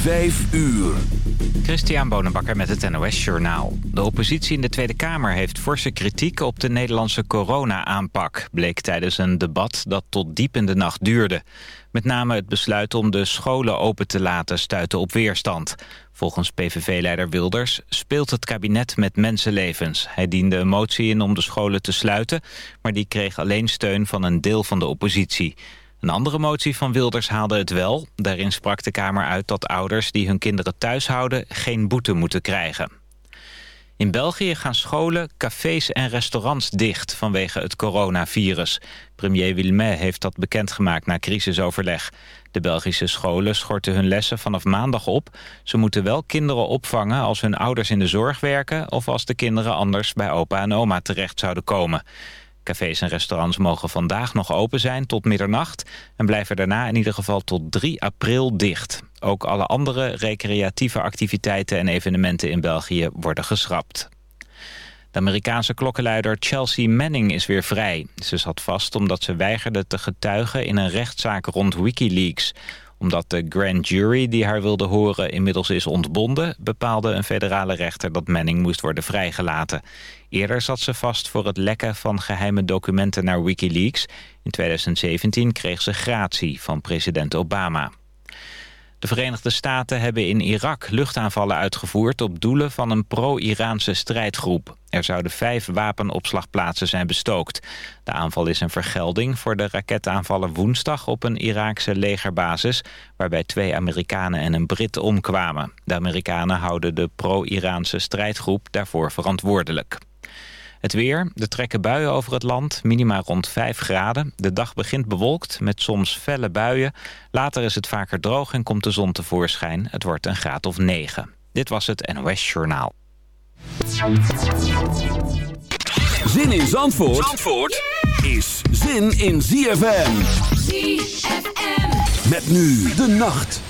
Vijf uur. Christian Bonenbakker met het NOS Journaal. De oppositie in de Tweede Kamer heeft forse kritiek op de Nederlandse corona-aanpak... bleek tijdens een debat dat tot diep in de nacht duurde. Met name het besluit om de scholen open te laten stuitte op weerstand. Volgens PVV-leider Wilders speelt het kabinet met mensenlevens. Hij diende een motie in om de scholen te sluiten... maar die kreeg alleen steun van een deel van de oppositie... Een andere motie van Wilders haalde het wel. Daarin sprak de Kamer uit dat ouders die hun kinderen thuis houden... geen boete moeten krijgen. In België gaan scholen, cafés en restaurants dicht vanwege het coronavirus. Premier Wilmet heeft dat bekendgemaakt na crisisoverleg. De Belgische scholen schorten hun lessen vanaf maandag op. Ze moeten wel kinderen opvangen als hun ouders in de zorg werken... of als de kinderen anders bij opa en oma terecht zouden komen. Cafés en restaurants mogen vandaag nog open zijn tot middernacht... en blijven daarna in ieder geval tot 3 april dicht. Ook alle andere recreatieve activiteiten en evenementen in België worden geschrapt. De Amerikaanse klokkenluider Chelsea Manning is weer vrij. Ze zat vast omdat ze weigerde te getuigen in een rechtszaak rond Wikileaks omdat de grand jury die haar wilde horen inmiddels is ontbonden... bepaalde een federale rechter dat Manning moest worden vrijgelaten. Eerder zat ze vast voor het lekken van geheime documenten naar Wikileaks. In 2017 kreeg ze gratie van president Obama. De Verenigde Staten hebben in Irak luchtaanvallen uitgevoerd... op doelen van een pro-Iraanse strijdgroep. Er zouden vijf wapenopslagplaatsen zijn bestookt. De aanval is een vergelding voor de raketaanvallen woensdag... op een Iraakse legerbasis... waarbij twee Amerikanen en een Brit omkwamen. De Amerikanen houden de pro-Iraanse strijdgroep daarvoor verantwoordelijk. Het weer, er trekken buien over het land, minima rond 5 graden. De dag begint bewolkt met soms felle buien. Later is het vaker droog en komt de zon tevoorschijn. Het wordt een graad of 9. Dit was het NOS Journaal. Zin in Zandvoort, Zandvoort is zin in ZFM. ZFM. Met nu de nacht.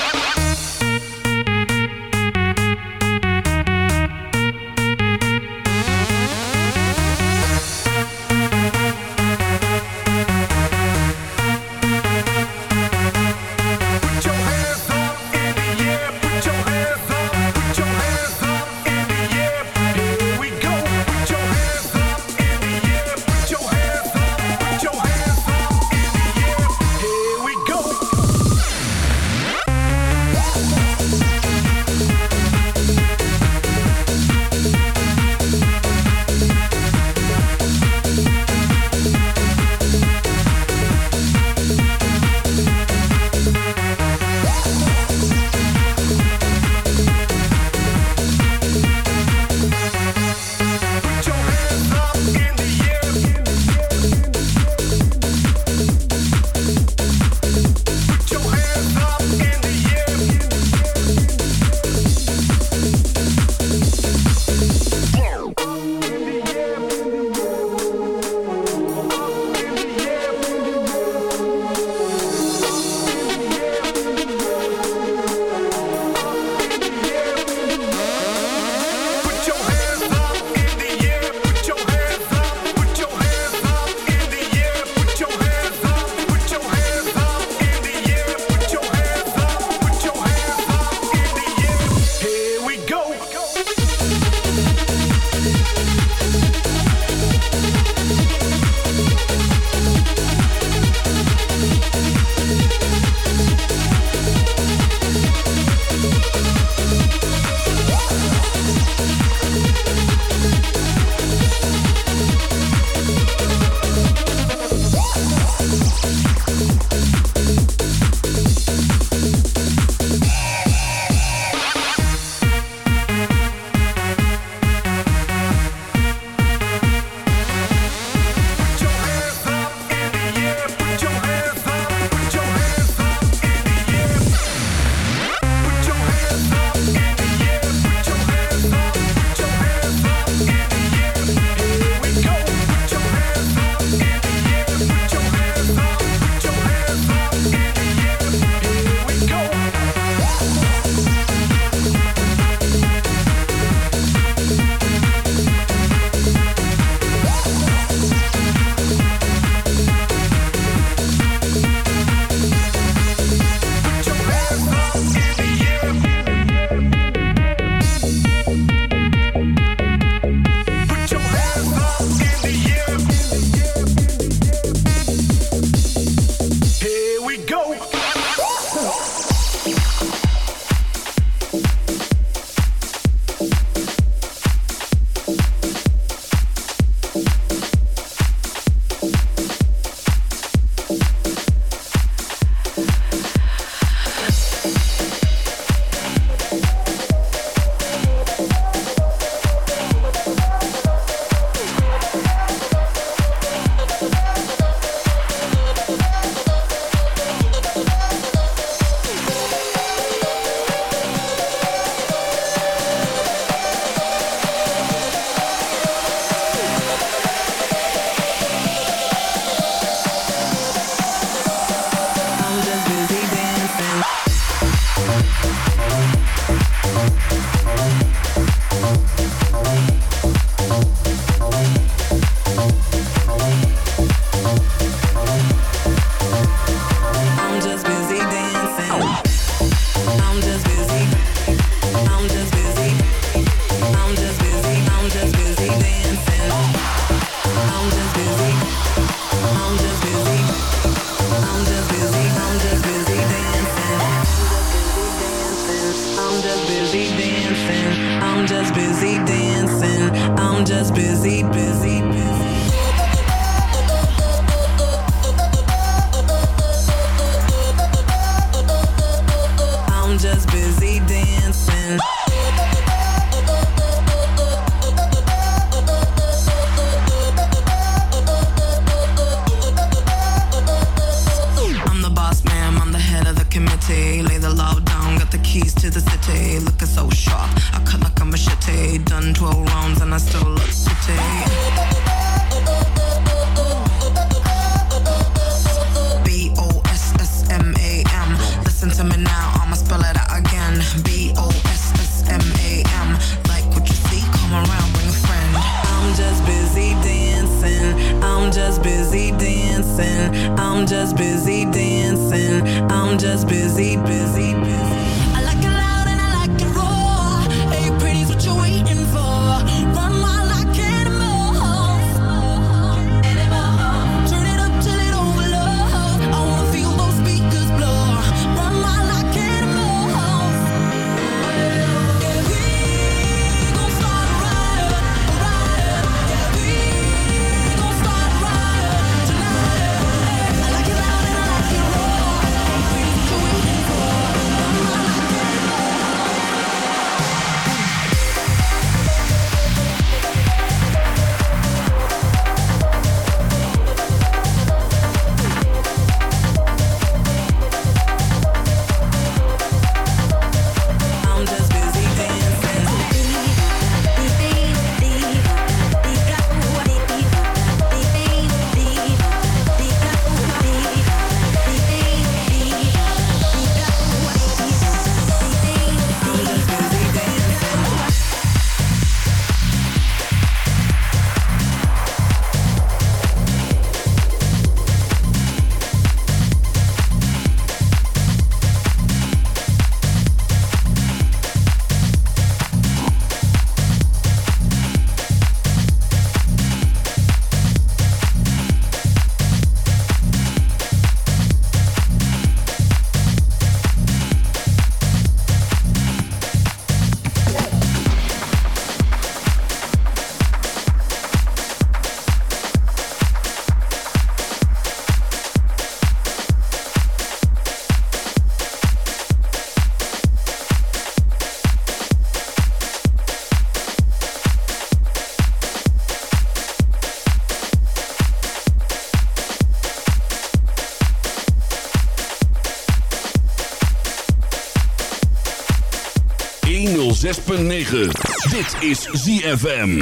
Dit is ZFM.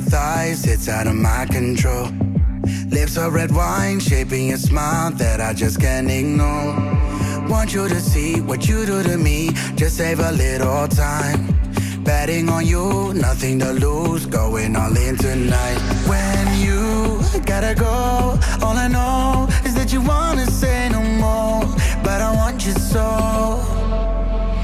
Thighs, it's out of my control. Lips are red wine, shaping a smile that I just can't ignore. Want you to see what you do to me, just save a little time. Betting on you, nothing to lose, going all in tonight. When you gotta go, all I know is that you wanna say no more, but I want you so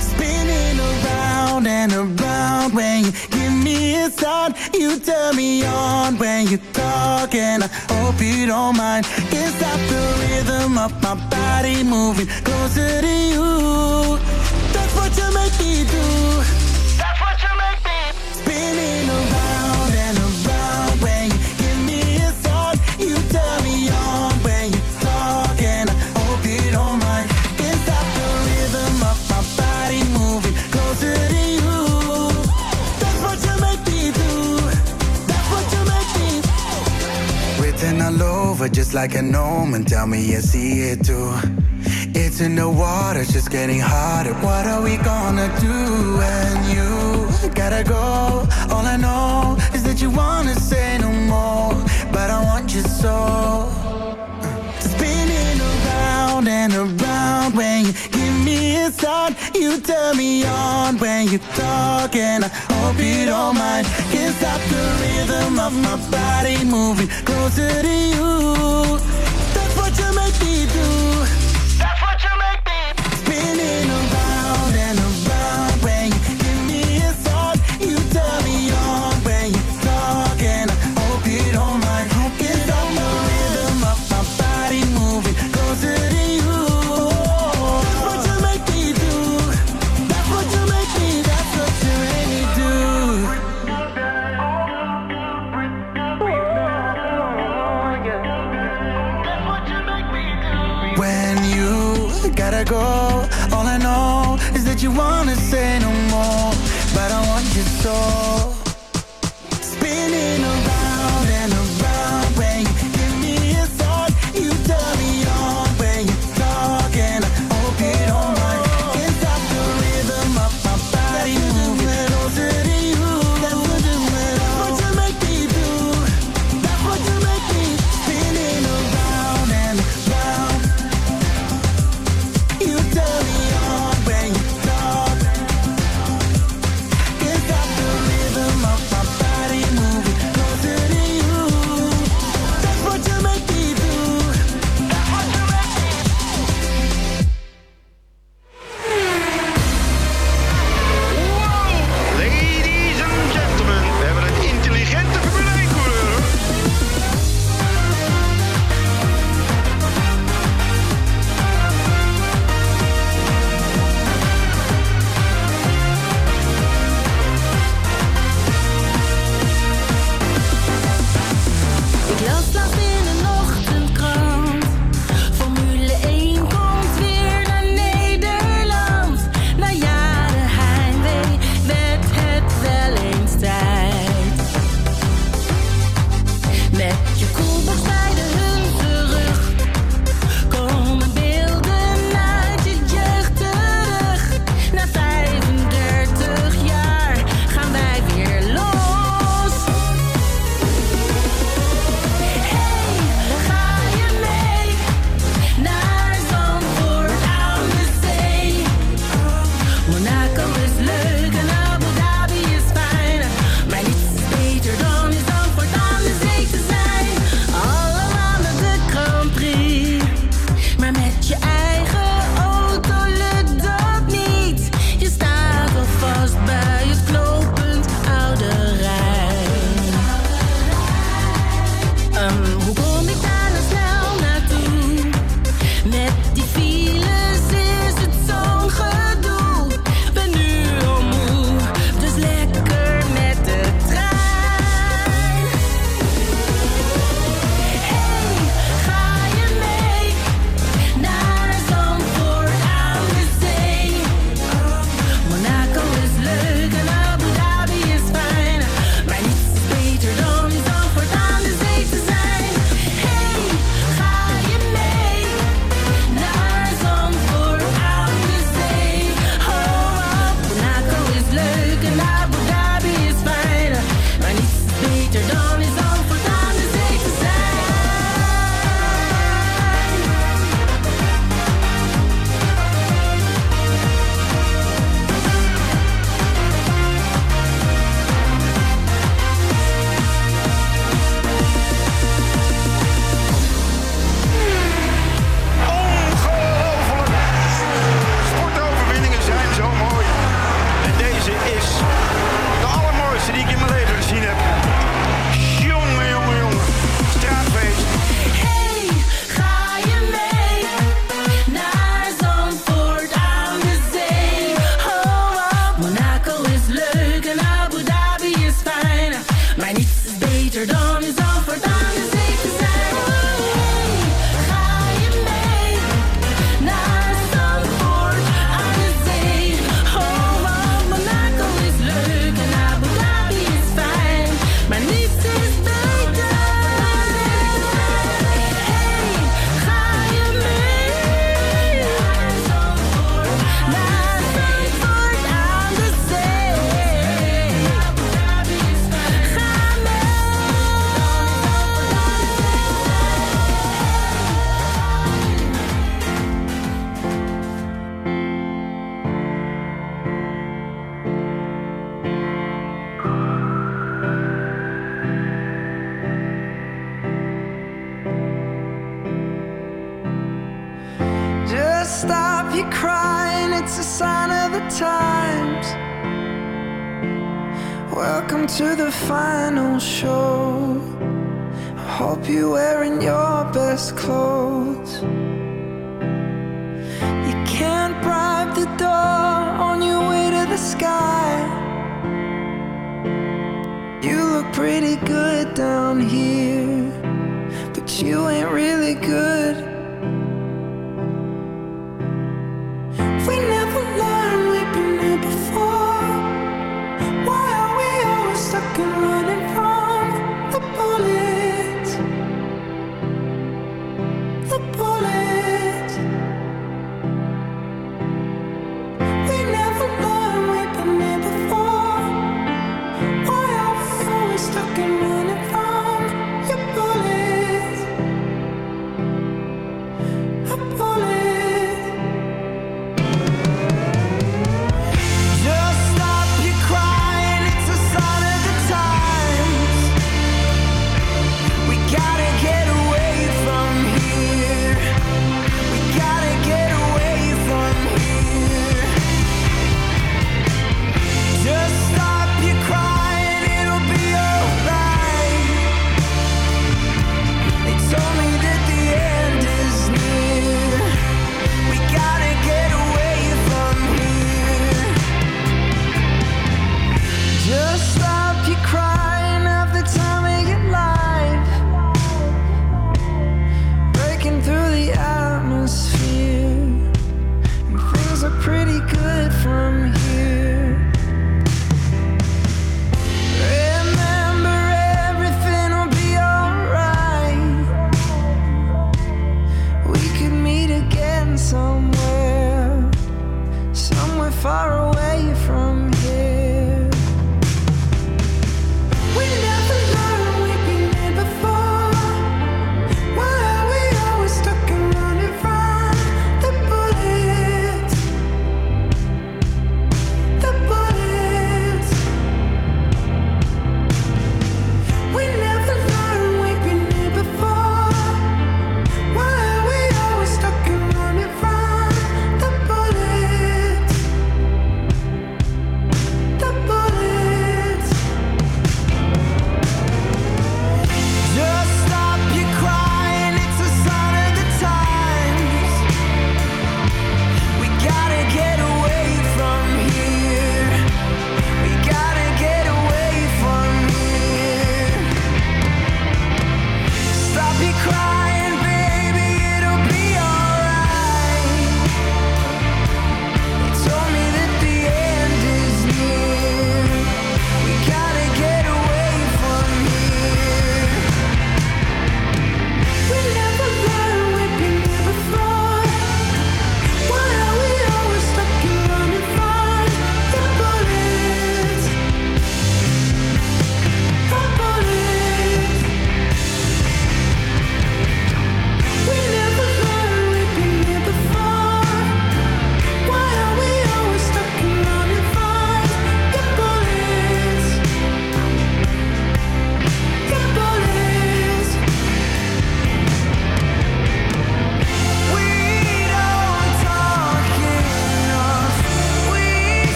spinning around and around when you give me a sign. You turn me on when you talk, and I hope you don't mind. Can't stop the rhythm of my body moving closer to you. That's what you make me do. Over just like a gnome, and tell me you see it too. It's in the water, it's just getting hotter. What are we gonna do when you gotta go? All I know is that you wanna say no more, but I want you so. Spinning around and around when you give me a sign. You turn me on when you talk, and I hope you don't mind. Can't stop the rhythm of my body moving closer to you.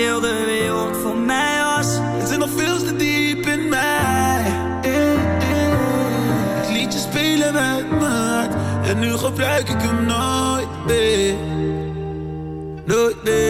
heel de wereld voor mij was. Het zit nog veel te diep in mij. Het liedje spelen met me hart. En nu gebruik ik hem nooit meer. Nooit meer.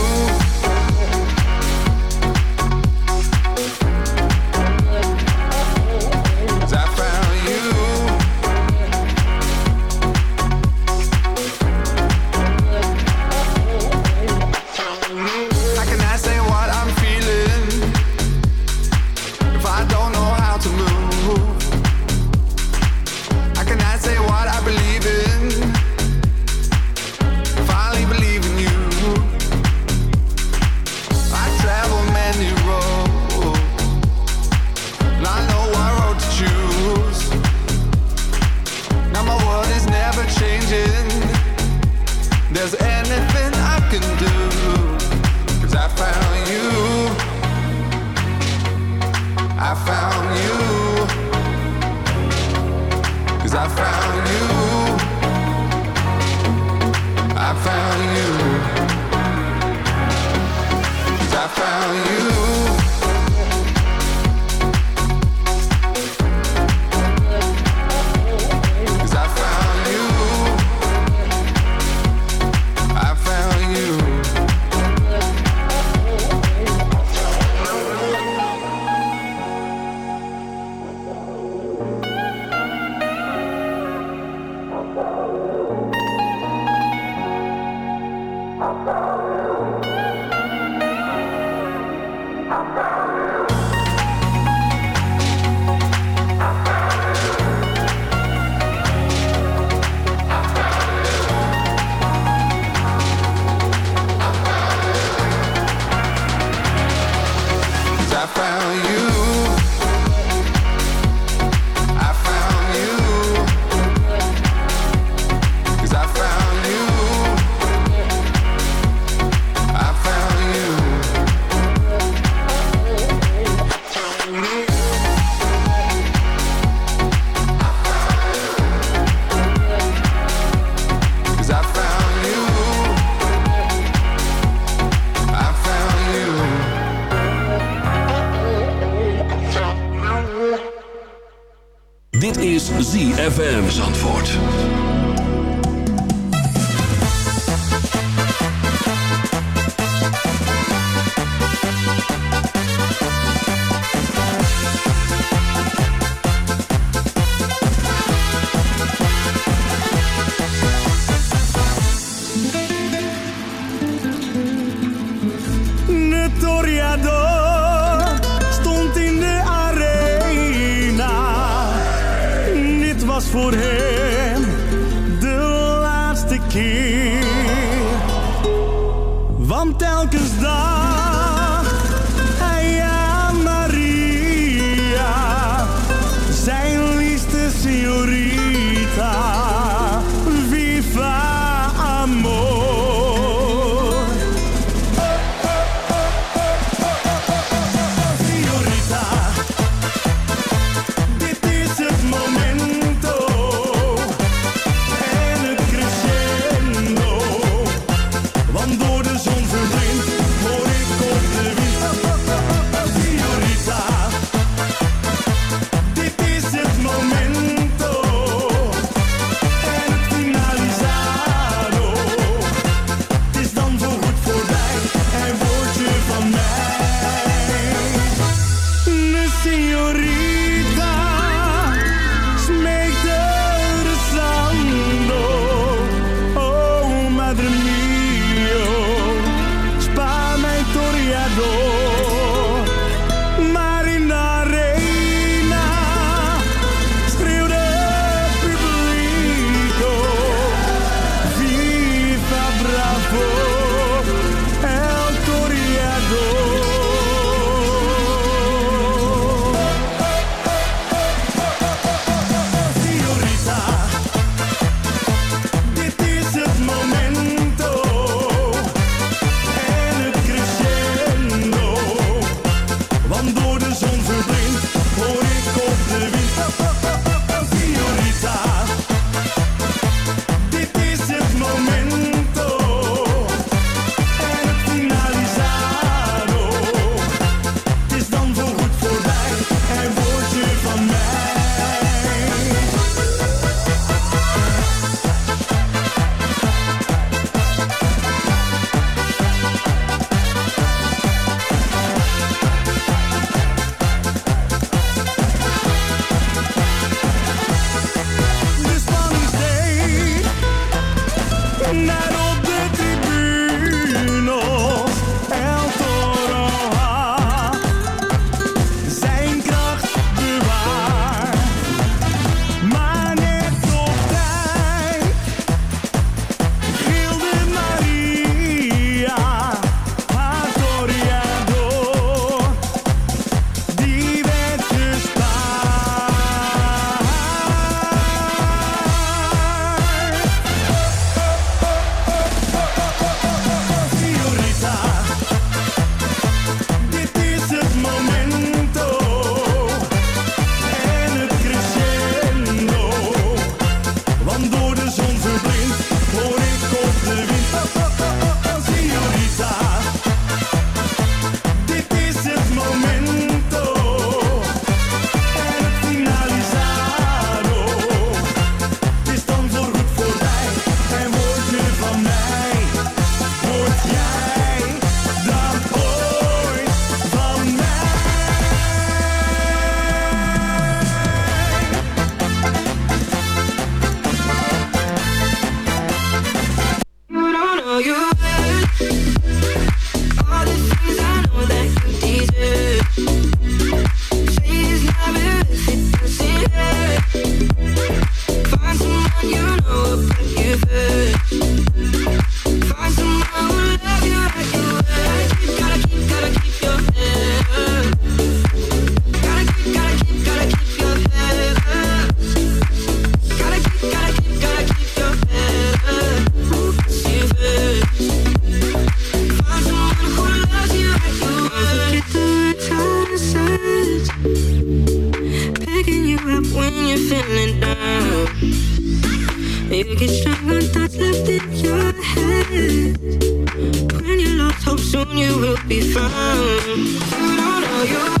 Take it strong and thoughts left in your head. When you lost hope, soon you will be found. You don't know you.